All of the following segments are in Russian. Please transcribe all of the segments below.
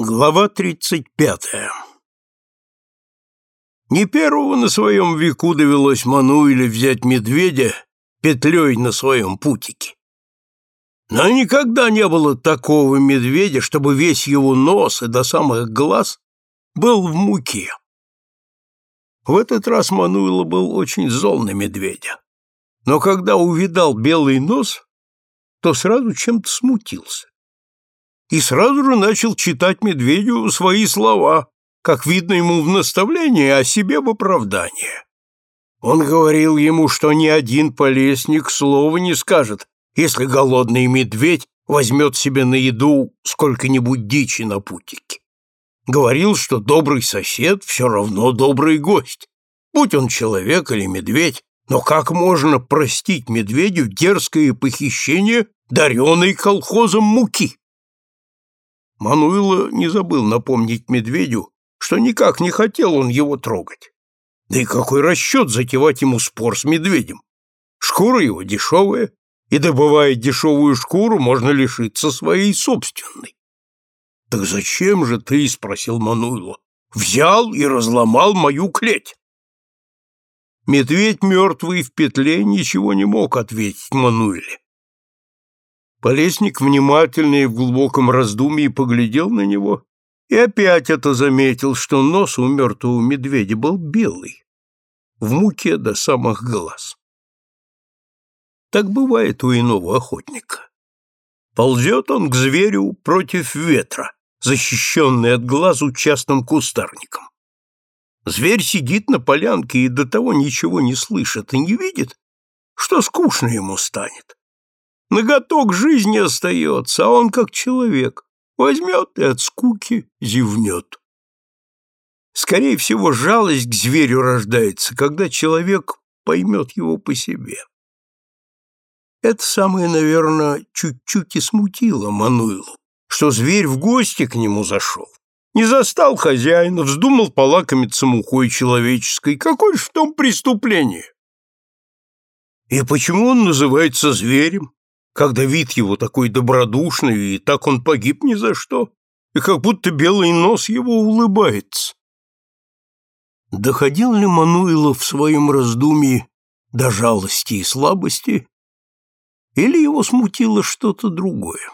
Глава тридцать пятая Не первого на своем веку довелось Мануиле взять медведя петлей на своем путике. Но никогда не было такого медведя, чтобы весь его нос и до самых глаз был в муке. В этот раз Мануила был очень зол на медведя. Но когда увидал белый нос, то сразу чем-то смутился и сразу же начал читать медведю свои слова, как видно ему в наставлении, а себе в оправдание. Он говорил ему, что ни один полесник слова не скажет, если голодный медведь возьмет себе на еду сколько-нибудь дичи на путике. Говорил, что добрый сосед все равно добрый гость, будь он человек или медведь, но как можно простить медведю дерзкое похищение дареной колхозом муки? Мануила не забыл напомнить медведю, что никак не хотел он его трогать. Да и какой расчет затевать ему спор с медведем? Шкура его дешевая, и, добывая дешевую шкуру, можно лишиться своей собственной. — Так зачем же ты, — спросил Мануйло, — взял и разломал мою клеть? Медведь, мертвый в петле, ничего не мог ответить Мануиле. Полесник внимательно и в глубоком раздумье поглядел на него и опять это заметил, что нос у мертвого медведя был белый, в муке до самых глаз. Так бывает у иного охотника. Ползет он к зверю против ветра, защищенный от глаз участным кустарником. Зверь сидит на полянке и до того ничего не слышит и не видит, что скучно ему станет. Ноготок жизни остается, а он как человек. Возьмет и от скуки зевнет. Скорее всего, жалость к зверю рождается, когда человек поймет его по себе. Это самое, наверное, чуть-чуть и смутило Мануилу, что зверь в гости к нему зашел. Не застал хозяина, вздумал полакомиться мукой человеческой. Какое ж в том преступление? И почему он называется зверем? Когда вид его такой добродушный, и так он погиб ни за что, и как будто белый нос его улыбается. Доходил ли Мануилов в своем раздумье до жалости и слабости, или его смутило что-то другое?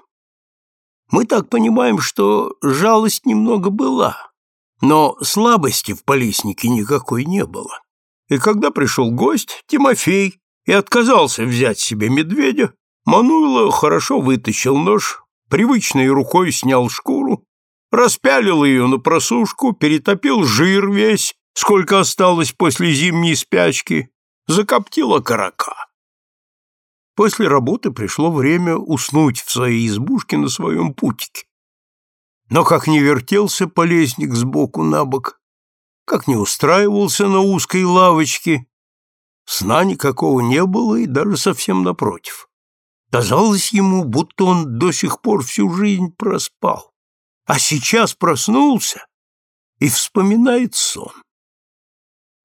Мы так понимаем, что жалость немного была, но слабости в полиснике никакой не было. И когда пришел гость, Тимофей, и отказался взять себе медведя, Мануйло хорошо вытащил нож, привычной рукой снял шкуру, распялил ее на просушку, перетопил жир весь, сколько осталось после зимней спячки, закоптил окорока. После работы пришло время уснуть в своей избушке на своем путике. Но как не вертелся полезник сбоку на бок, как не устраивался на узкой лавочке, сна никакого не было и даже совсем напротив. Казалось ему, будто он до сих пор всю жизнь проспал, а сейчас проснулся и вспоминает сон.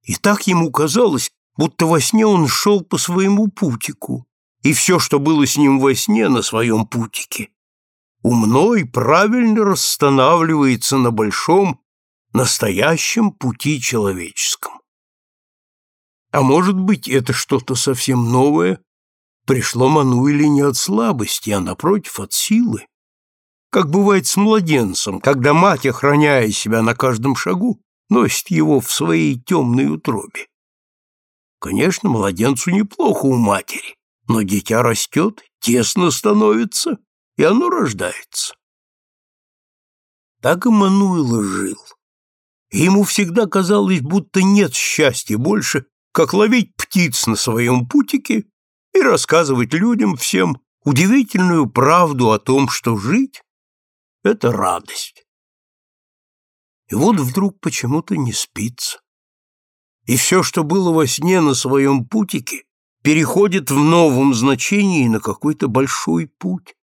И так ему казалось, будто во сне он шел по своему путику, и все, что было с ним во сне на своем путике, умно и правильно расстанавливается на большом, настоящем пути человеческом. А может быть, это что-то совсем новое, пришло Мануэле не от слабости, а, напротив, от силы. Как бывает с младенцем, когда мать, охраняя себя на каждом шагу, носит его в своей темной утробе. Конечно, младенцу неплохо у матери, но дитя растет, тесно становится, и оно рождается. Так и Мануила жил. И ему всегда казалось, будто нет счастья больше, как ловить птиц на своем путике и рассказывать людям всем удивительную правду о том, что жить — это радость. И вот вдруг почему-то не спится. И все, что было во сне на своем путике, переходит в новом значении на какой-то большой путь.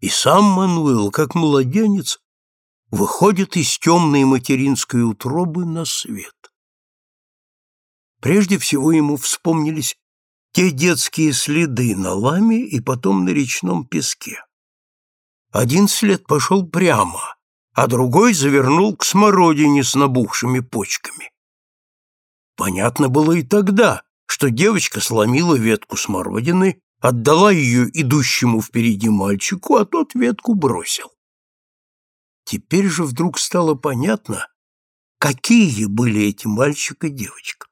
И сам Мануэл, как младенец, выходит из темной материнской утробы на свет. Прежде всего ему вспомнились те детские следы на ламе и потом на речном песке. Один след пошел прямо, а другой завернул к смородине с набухшими почками. Понятно было и тогда, что девочка сломила ветку смородины, отдала ее идущему впереди мальчику, а тот ветку бросил. Теперь же вдруг стало понятно, какие были эти мальчик и девочка.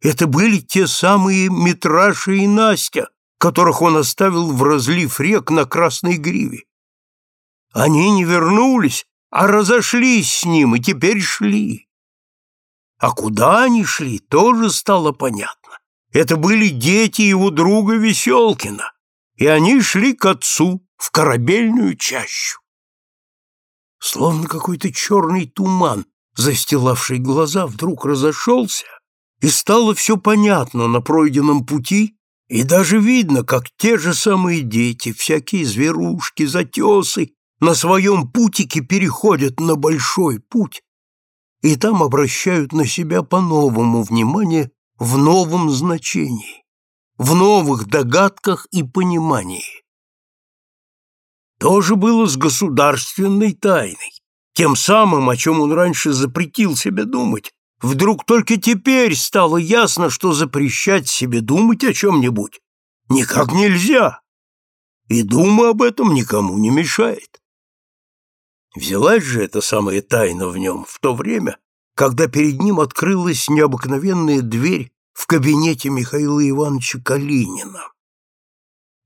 Это были те самые Митраша и Настя, которых он оставил в разлив рек на Красной Гриве. Они не вернулись, а разошлись с ним и теперь шли. А куда они шли, тоже стало понятно. Это были дети его друга Веселкина, и они шли к отцу в корабельную чащу. Словно какой-то черный туман, застилавший глаза, вдруг разошелся, и стало все понятно на пройденном пути, и даже видно, как те же самые дети, всякие зверушки, затесы на своем путике переходят на большой путь и там обращают на себя по-новому внимание в новом значении, в новых догадках и понимании. То же было с государственной тайной, тем самым, о чем он раньше запретил себе думать. Вдруг только теперь стало ясно, что запрещать себе думать о чем-нибудь никак нельзя, и дума об этом никому не мешает. Взялась же эта самая тайна в нем в то время, когда перед ним открылась необыкновенная дверь в кабинете Михаила Ивановича Калинина.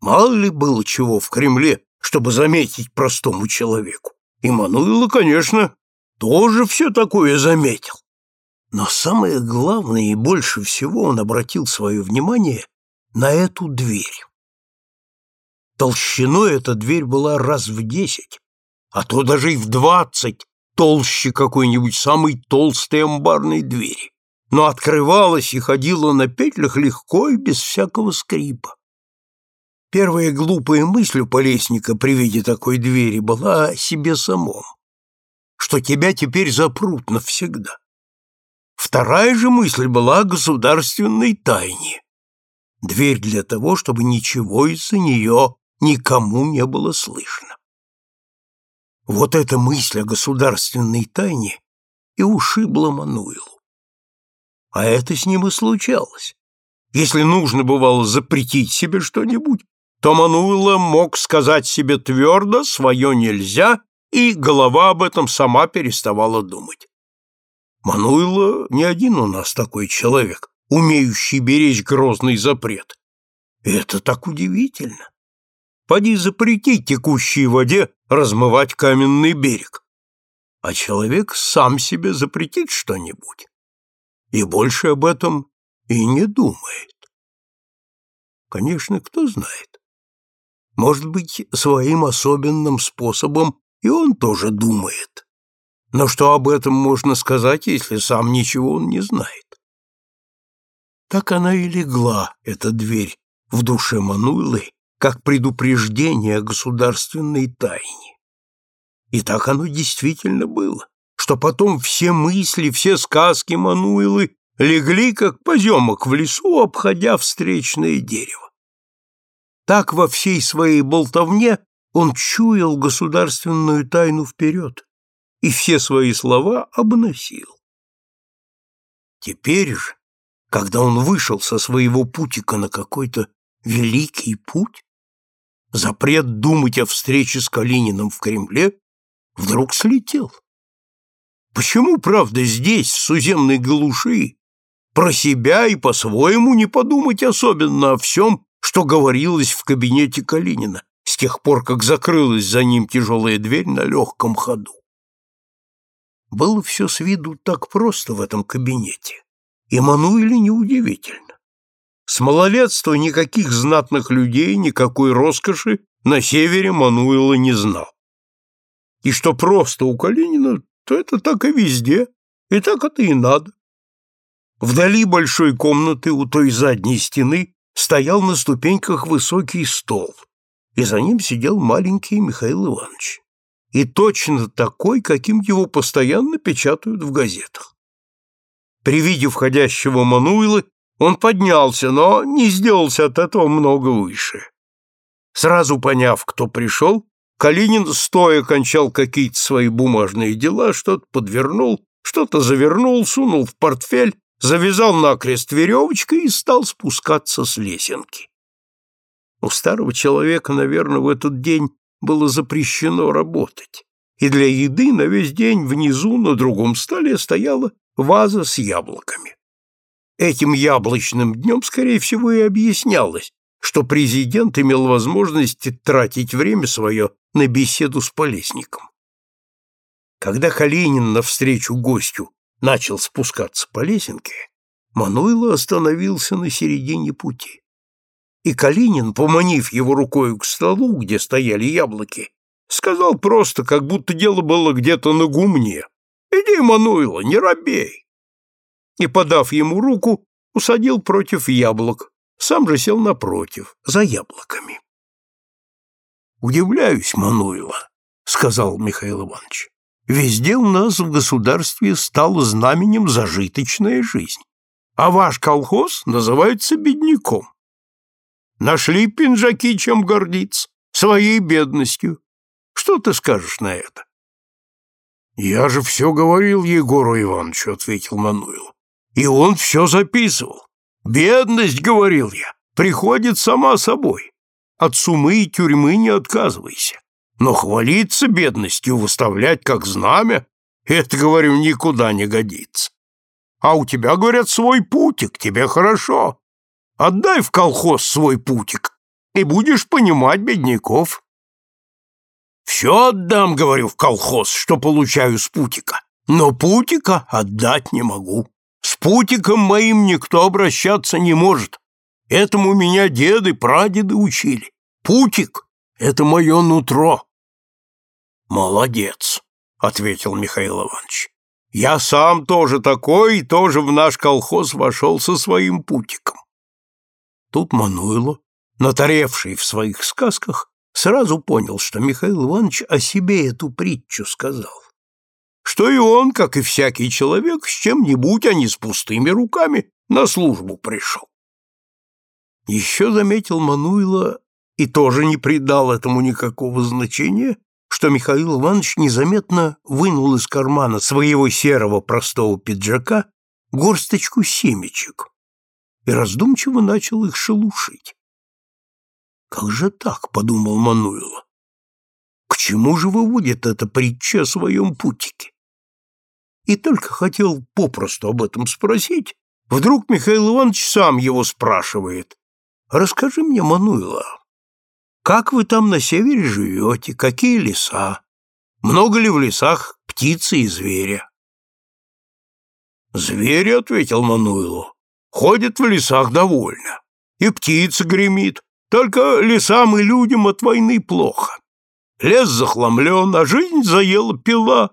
Мало ли было чего в Кремле, чтобы заметить простому человеку. И Мануила, конечно, тоже все такое заметил. Но самое главное и больше всего он обратил свое внимание на эту дверь. Толщиной эта дверь была раз в десять, а то даже и в двадцать толще какой-нибудь самой толстой амбарной двери, но открывалась и ходила на петлях легко и без всякого скрипа. Первая глупая мысль у Полесника при виде такой двери была о себе самом, что тебя теперь запрут навсегда. Вторая же мысль была о государственной тайне. Дверь для того, чтобы ничего из-за нее никому не было слышно. Вот эта мысль о государственной тайне и ушибла Мануилу. А это с ним и случалось. Если нужно бывало запретить себе что-нибудь, то Мануила мог сказать себе твердо «свое нельзя», и голова об этом сама переставала думать. Мануила не один у нас такой человек, умеющий беречь грозный запрет. это так удивительно. Поди запрети текущей воде размывать каменный берег. А человек сам себе запретит что-нибудь. И больше об этом и не думает. Конечно, кто знает. Может быть, своим особенным способом и он тоже думает. Но что об этом можно сказать, если сам ничего он не знает? Так она и легла, эта дверь, в душе Мануилы, как предупреждение о государственной тайне. И так оно действительно было, что потом все мысли, все сказки Мануилы легли, как поземок в лесу, обходя встречное дерево. Так во всей своей болтовне он чуял государственную тайну вперед и все свои слова обносил. Теперь же, когда он вышел со своего путика на какой-то великий путь, запрет думать о встрече с Калининым в Кремле вдруг слетел. Почему, правда, здесь, в суземной глуши, про себя и по-своему не подумать особенно о всем, что говорилось в кабинете Калинина, с тех пор, как закрылась за ним тяжелая дверь на легком ходу? Было все с виду так просто в этом кабинете, и Мануэле неудивительно. С малолетства никаких знатных людей, никакой роскоши на севере Мануила не знал. И что просто у Калинина, то это так и везде, и так это и надо. Вдали большой комнаты у той задней стены стоял на ступеньках высокий стол, и за ним сидел маленький Михаил Иванович. И точно такой, каким его постоянно печатают в газетах. При виде входящего Мануила он поднялся, но не сделался от этого много выше. Сразу поняв, кто пришел, Калинин стоя кончал какие-то свои бумажные дела, что-то подвернул, что-то завернул, сунул в портфель, завязал накрест веревочкой и стал спускаться с лесенки. У старого человека, наверное, в этот день было запрещено работать, и для еды на весь день внизу на другом столе стояла ваза с яблоками. Этим яблочным днем, скорее всего, и объяснялось, что президент имел возможность тратить время свое на беседу с Полесником. Когда Калинин навстречу гостю начал спускаться по лесенке, Мануйло остановился на середине пути. И Калинин, поманив его рукою к столу, где стояли яблоки, сказал просто, как будто дело было где-то на гумне. «Иди, Мануйло, не робей!» И, подав ему руку, усадил против яблок, сам же сел напротив, за яблоками. «Удивляюсь, Мануйло», — сказал Михаил Иванович. «Везде у нас в государстве стала знаменем зажиточная жизнь, а ваш колхоз называется бедняком. Нашли пинжаки, чем гордиться, своей бедностью. Что ты скажешь на это?» «Я же все говорил Егору Ивановичу», — ответил Мануил. «И он все записывал. Бедность, — говорил я, — приходит сама собой. От сумы и тюрьмы не отказывайся. Но хвалиться бедностью, выставлять как знамя, это, говорю, никуда не годится. А у тебя, говорят, свой путик, тебе хорошо. Отдай в колхоз свой путик, и будешь понимать бедняков. Все отдам, говорю, в колхоз, что получаю с путика, но путика отдать не могу. С путиком моим никто обращаться не может. Этому меня деды, прадеды учили. Путик — это мое нутро. Молодец, — ответил Михаил Иванович. Я сам тоже такой и тоже в наш колхоз вошел со своим путиком. Тут Мануйло, натаревший в своих сказках, сразу понял, что Михаил Иванович о себе эту притчу сказал что и он, как и всякий человек, с чем-нибудь, а не с пустыми руками, на службу пришел. Еще заметил Мануйло и тоже не придал этому никакого значения, что Михаил Иванович незаметно вынул из кармана своего серого простого пиджака горсточку семечек и раздумчиво начал их шелушить. «Как же так?» — подумал Мануйло. «К чему же выводит эта притча о своем путике?» и только хотел попросту об этом спросить, вдруг Михаил Иванович сам его спрашивает. «Расскажи мне, Мануила, как вы там на севере живете, какие леса? Много ли в лесах птицы и зверя?» «Звери», — ответил Мануилу, — «ходят в лесах довольно, и птица гремит, только лесам и людям от войны плохо. Лес захламлен, а жизнь заела пила,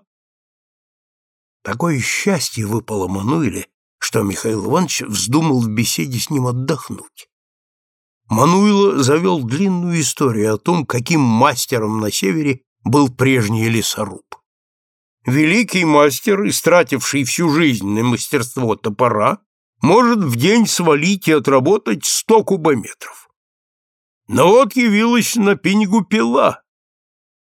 Такое счастье выпало Мануиле, что Михаил Иванович вздумал в беседе с ним отдохнуть. Мануило завел длинную историю о том, каким мастером на севере был прежний лесоруб. Великий мастер, истративший всю жизнь на мастерство топора, может в день свалить и отработать сто кубометров. Но вот явилась на пеньгу пила,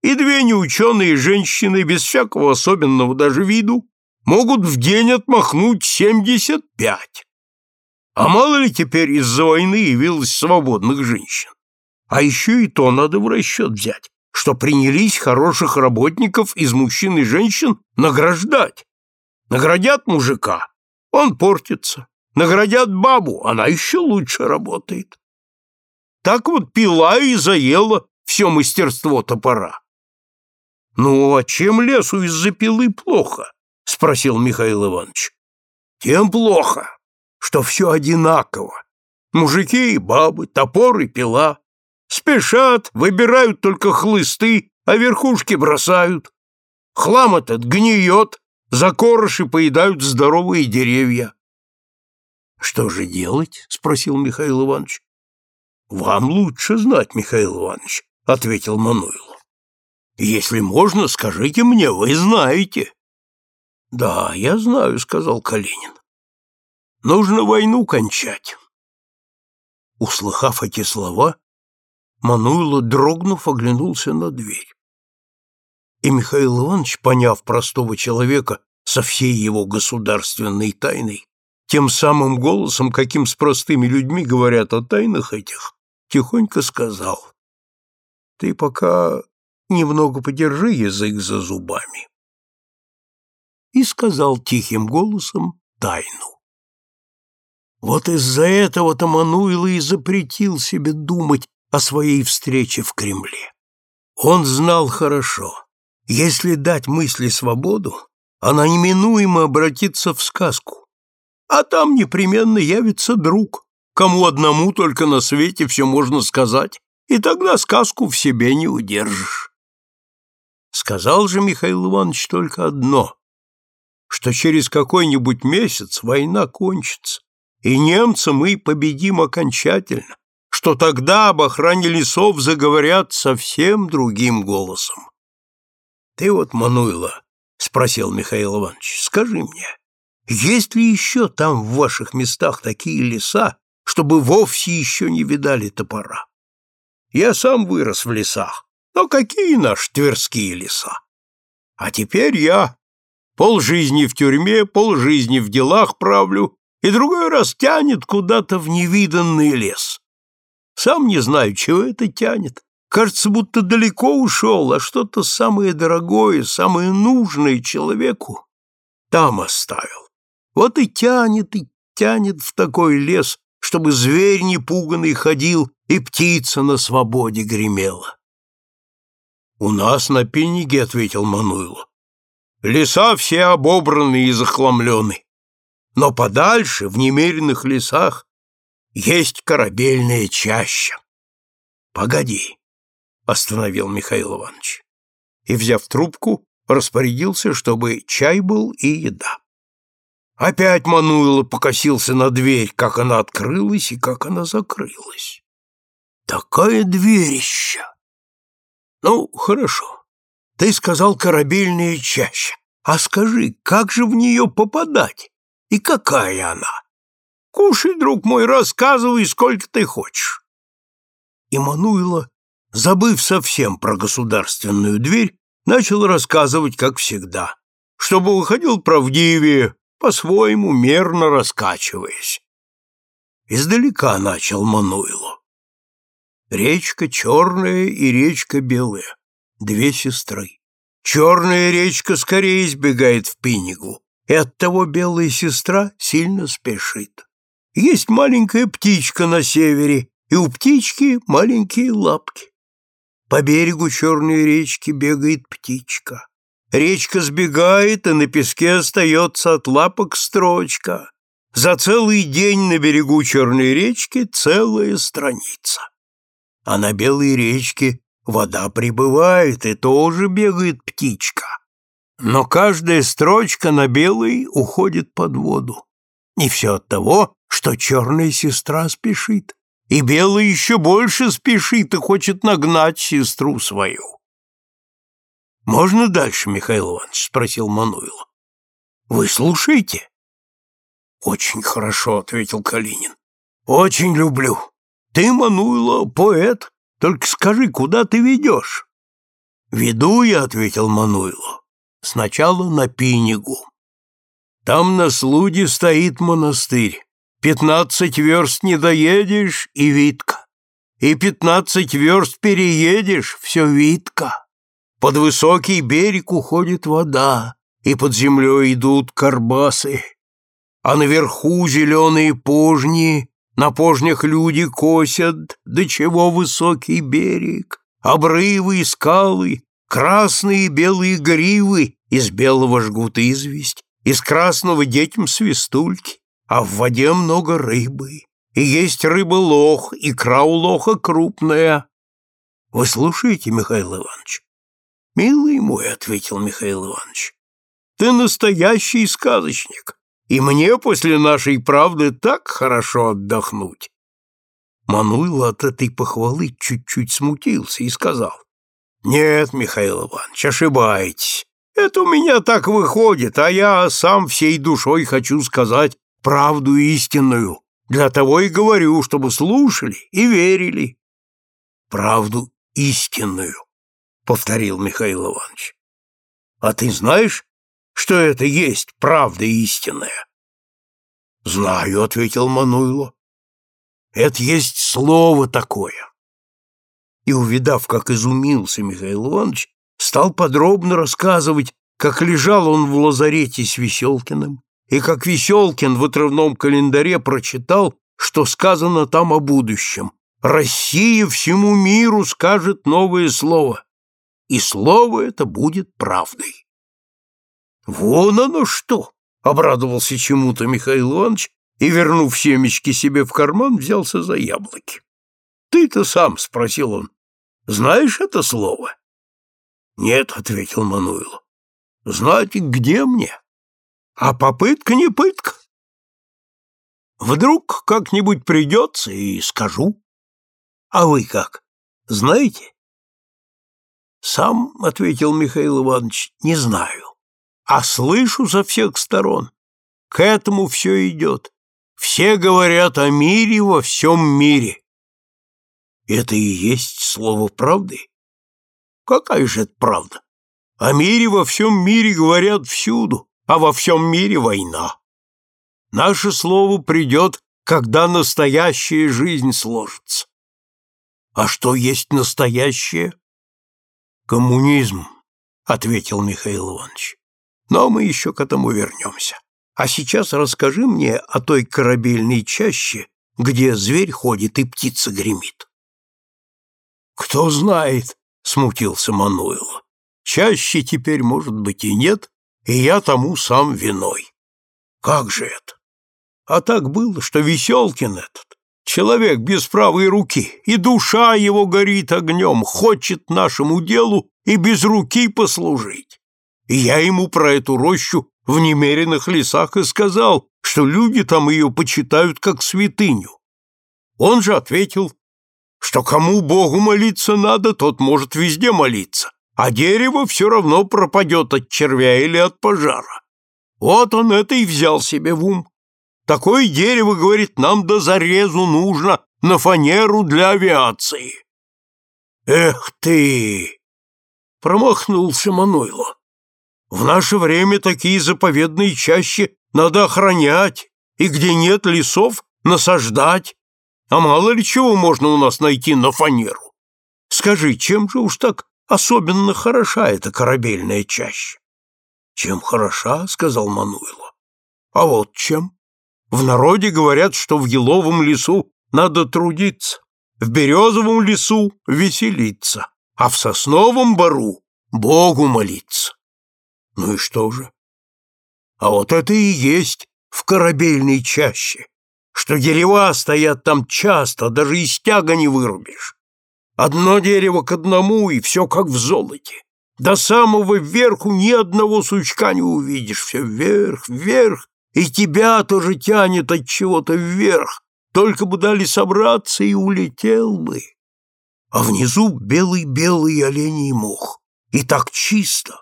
и две неученые женщины без всякого особенного даже виду могут в день отмахнуть семьдесят пять. А мало ли теперь из-за войны явилось свободных женщин. А еще и то надо в расчет взять, что принялись хороших работников из мужчин и женщин награждать. Наградят мужика, он портится. Наградят бабу, она еще лучше работает. Так вот пила и заела все мастерство топора. Ну, а чем лесу из-за пилы плохо? — спросил Михаил Иванович. «Тем плохо, что все одинаково. Мужики и бабы, топор и пила. Спешат, выбирают только хлысты, а верхушки бросают. Хлам этот гниет, за короши поедают здоровые деревья». «Что же делать?» — спросил Михаил Иванович. «Вам лучше знать, Михаил Иванович», — ответил Мануил. «Если можно, скажите мне, вы знаете». Да, я знаю, сказал Калинин. Нужно войну кончать. Услыхав эти слова, Мануйло, дрогнув, оглянулся на дверь. И Михаил Иванович, поняв простого человека со всей его государственной тайной, тем самым голосом, каким с простыми людьми говорят о тайнах этих, тихонько сказал, «Ты пока немного подержи язык за зубами». И сказал тихим голосом тайну. Вот из-за этого-то Мануила и запретил себе думать о своей встрече в Кремле. Он знал хорошо, если дать мысли свободу, она неминуемо обратится в сказку, а там непременно явится друг, кому одному только на свете все можно сказать, и тогда сказку в себе не удержишь. Сказал же Михаил Иванович только одно, что через какой-нибудь месяц война кончится, и немца мы победим окончательно, что тогда об охране лесов заговорят совсем другим голосом. Ты вот, Мануйло, — спросил Михаил Иванович, — скажи мне, есть ли еще там в ваших местах такие леса, чтобы вовсе еще не видали топора? Я сам вырос в лесах, но какие наши тверские леса? А теперь я полжизни в тюрьме, полжизни в делах правлю, и другой раз тянет куда-то в невиданный лес. Сам не знаю, чего это тянет. Кажется, будто далеко ушел, а что-то самое дорогое, самое нужное человеку там оставил. Вот и тянет, и тянет в такой лес, чтобы зверь непуганный ходил и птица на свободе гремела. «У нас на пениге», — ответил Мануйло. «Леса все обобраны и захламлены. Но подальше, в немеренных лесах, есть корабельная чаща. Погоди, остановил Михаил Иванович. И, взяв трубку, распорядился, чтобы чай был и еда. Опять Мануило покосился на дверь, как она открылась и как она закрылась. Такая дверища! Ну, хорошо. Ты сказал корабельная чаща. А скажи, как же в нее попадать? И какая она? Кушай, друг мой, рассказывай, сколько ты хочешь. И Мануило, забыв совсем про государственную дверь, начал рассказывать, как всегда, чтобы выходил правдивее, по-своему мерно раскачиваясь. Издалека начал Мануило. Речка черная и речка белая, две сестры. Черная речка скорее избегает в Пинигу, и оттого белая сестра сильно спешит. Есть маленькая птичка на севере, и у птички маленькие лапки. По берегу черной речки бегает птичка. Речка сбегает, и на песке остается от лапок строчка. За целый день на берегу черной речки целая страница. А на белой речке вода прибывает, и тоже бегает птичка. Но каждая строчка на белой уходит под воду. Не все от того, что черная сестра спешит, и белая еще больше спешит и хочет нагнать сестру свою. «Можно дальше, Михаил Иванович?» — спросил Мануил. «Вы слушаете?» «Очень хорошо», — ответил Калинин. «Очень люблю. Ты, Мануило, поэт. Только скажи, куда ты ведешь?» «Веду я», — ответил Мануило. «Сначала на Пинигу. Там на слуде стоит монастырь. Пятнадцать верст не доедешь — и Витка. И пятнадцать верст переедешь — все Витка. Под высокий берег уходит вода, и под землей идут карбасы. А наверху зеленые пожни, на пожнях люди косят, до чего высокий берег, обрывы и скалы, красные и белые гривы из белого жгут известь, из красного детям свистульки, а в воде много рыбы, и есть рыба-лох, икра у лоха крупная. Вы слушаете, Михаил Иванович? Милый мой, — ответил Михаил Иванович, — ты настоящий сказочник, и мне после нашей правды так хорошо отдохнуть. Мануил от этой похвалы чуть-чуть смутился и сказал, «Нет, Михаил Иванович, ошибаетесь. Это у меня так выходит, а я сам всей душой хочу сказать правду истинную. Для того и говорю, чтобы слушали и верили. Правду истинную, повторил Михаил Иванович. А ты знаешь, что это есть правда истинная? Знаю, ответил Мануйло. Это есть слово такое. И, увидав, как изумился Михаил Иванович, стал подробно рассказывать, как лежал он в лазарете с Веселкиным, и как Веселкин в отрывном календаре прочитал, что сказано там о будущем. «Россия всему миру скажет новое слово, и слово это будет правдой». «Вон оно что!» — обрадовался чему-то Михаил Иванович и, вернув семечки себе в карман, взялся за яблоки. «Ты-то сам?» — спросил он. «Знаешь это слово?» «Нет», — ответил Мануил. «Знаете, где мне?» А попытка не пытка. Вдруг как-нибудь придется и скажу. А вы как, знаете? Сам, — ответил Михаил Иванович, — не знаю, а слышу со всех сторон. К этому все идет. Все говорят о мире во всем мире. Это и есть слово правды? Какая же это правда? О мире во всем мире говорят всюду а во всем мире война. Наше слово придет, когда настоящая жизнь сложится. А что есть настоящее? Коммунизм, ответил Михаил Иванович. Но мы еще к этому вернемся. А сейчас расскажи мне о той корабельной чаще, где зверь ходит и птица гремит. Кто знает, смутился Мануил. Чаще теперь, может быть, и нет, и я тому сам виной. Как же это? А так было, что Веселкин этот, человек без правой руки, и душа его горит огнем, хочет нашему делу и без руки послужить. И я ему про эту рощу в немеренных лесах и сказал, что люди там ее почитают как святыню. Он же ответил, что кому Богу молиться надо, тот может везде молиться, а дерево все равно пропадет от червя или от пожара. Вот он это и взял себе в ум. Такое дерево, говорит, нам до зарезу нужно на фанеру для авиации. Эх ты! Промахнулся Мануйло. В наше время такие заповедные чащи надо охранять, и где нет лесов, насаждать. А мало ли чего можно у нас найти на фанеру. Скажи, чем же уж так Особенно хороша эта корабельная чаща. Чем хороша, сказал Мануйло. А вот чем. В народе говорят, что в еловом лесу надо трудиться, в березовом лесу веселиться, а в сосновом бору Богу молиться. Ну и что же? А вот это и есть в корабельной чаще, что дерева стоят там часто, даже из тяга не вырубишь. Одно дерево к одному, и все как в золоте. До самого верху ни одного сучка не увидишь. Все вверх, вверх, и тебя тоже тянет от чего-то вверх. Только бы дали собраться, и улетел бы. А внизу белый-белый оленей мох. И так чисто.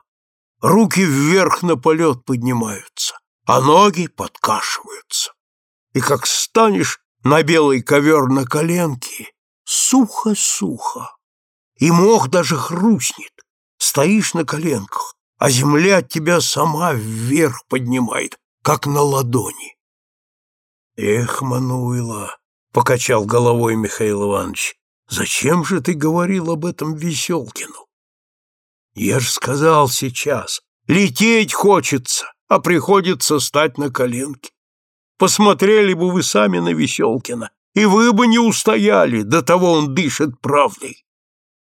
Руки вверх на полет поднимаются, а ноги подкашиваются. И как станешь на белый ковер на коленки, сухо-сухо, и мох даже хрустнет. Стоишь на коленках, а земля тебя сама вверх поднимает, как на ладони. Эх, Мануила, покачал головой Михаил Иванович, зачем же ты говорил об этом Веселкину? Я же сказал сейчас, лететь хочется, а приходится стать на коленки. Посмотрели бы вы сами на Веселкина, и вы бы не устояли, до того он дышит правдой.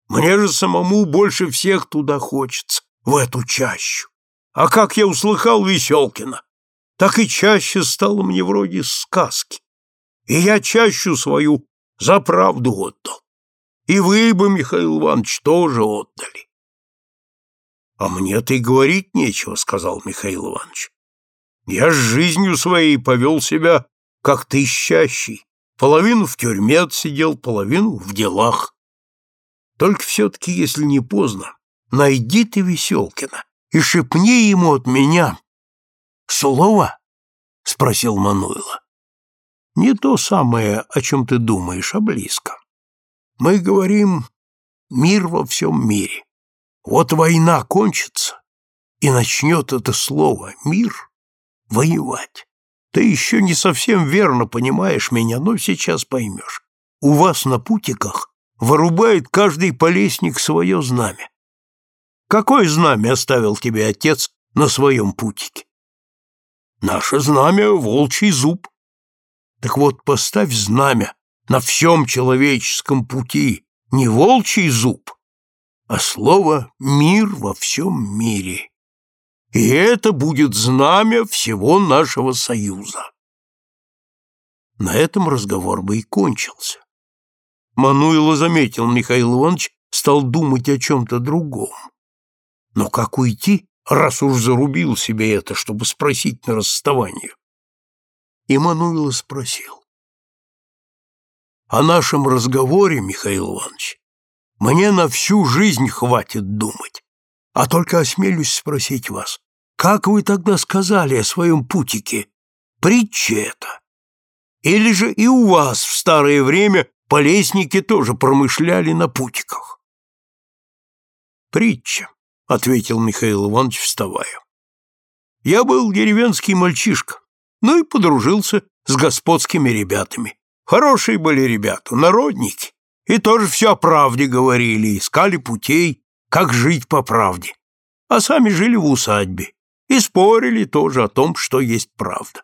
Мне же самому больше всех туда хочется, в эту чащу. А как я услыхал Веселкина, так и чаще стало мне вроде сказки. И я чащу свою за правду отдал. И вы бы, Михаил Иванович, тоже отдали. — А мне-то и говорить нечего, — сказал Михаил Иванович. Я с жизнью своей повел себя, как ты ищащий, Половину в тюрьме отсидел, половину в делах. Только все-таки, если не поздно, найди ты Веселкина и шепни ему от меня. — Слово? — спросил Мануила. — Не то самое, о чем ты думаешь, а близко. Мы говорим «мир во всем мире». Вот война кончится, и начнет это слово «мир» воевать. Ты еще не совсем верно понимаешь меня, но сейчас поймешь. У вас на путиках вырубает каждый полесник свое знамя. Какое знамя оставил тебе отец на своем путике? Наше знамя — волчий зуб. Так вот, поставь знамя на всем человеческом пути, не волчий зуб, а слово «мир» во всем мире. И это будет знамя всего нашего союза. На этом разговор бы и кончился. Мануило заметил, Михаил Иванович стал думать о чем-то другом. Но как уйти, раз уж зарубил себе это, чтобы спросить на расставание? И Мануило спросил. О нашем разговоре, Михаил Иванович, мне на всю жизнь хватит думать. А только осмелюсь спросить вас, как вы тогда сказали о своем путике? Притча это. Или же и у вас в старое время полесники тоже промышляли на путиках? Притча, — ответил Михаил Иванович, вставая. Я был деревенский мальчишка, ну и подружился с господскими ребятами. Хорошие были ребята, народники, и тоже все о правде говорили, искали путей, как жить по правде. А сами жили в усадьбе и спорили тоже о том, что есть правда.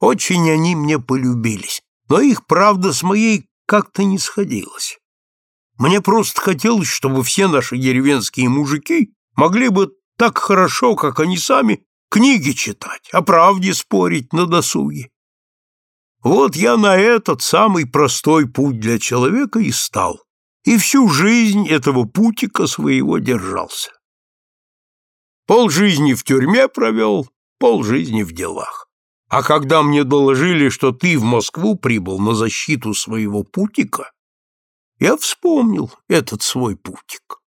Очень они мне полюбились, но их правда с моей как-то не сходилась. Мне просто хотелось, чтобы все наши деревенские мужики могли бы так хорошо, как они сами, книги читать, о правде спорить на досуге. Вот я на этот самый простой путь для человека и стал, и всю жизнь этого путика своего держался. Пол жизни в тюрьме провел, пол жизни в делах. А когда мне доложили, что ты в Москву прибыл на защиту своего путика, я вспомнил этот свой путик.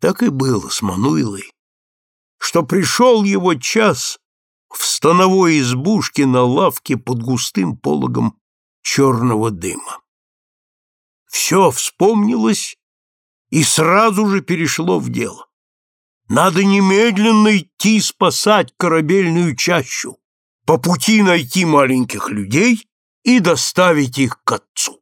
Так и было с Мануилой, что пришел его час в становой избушке на лавке под густым пологом черного дыма. Все вспомнилось и сразу же перешло в дело. Надо немедленно идти спасать корабельную чащу, по пути найти маленьких людей и доставить их к отцу.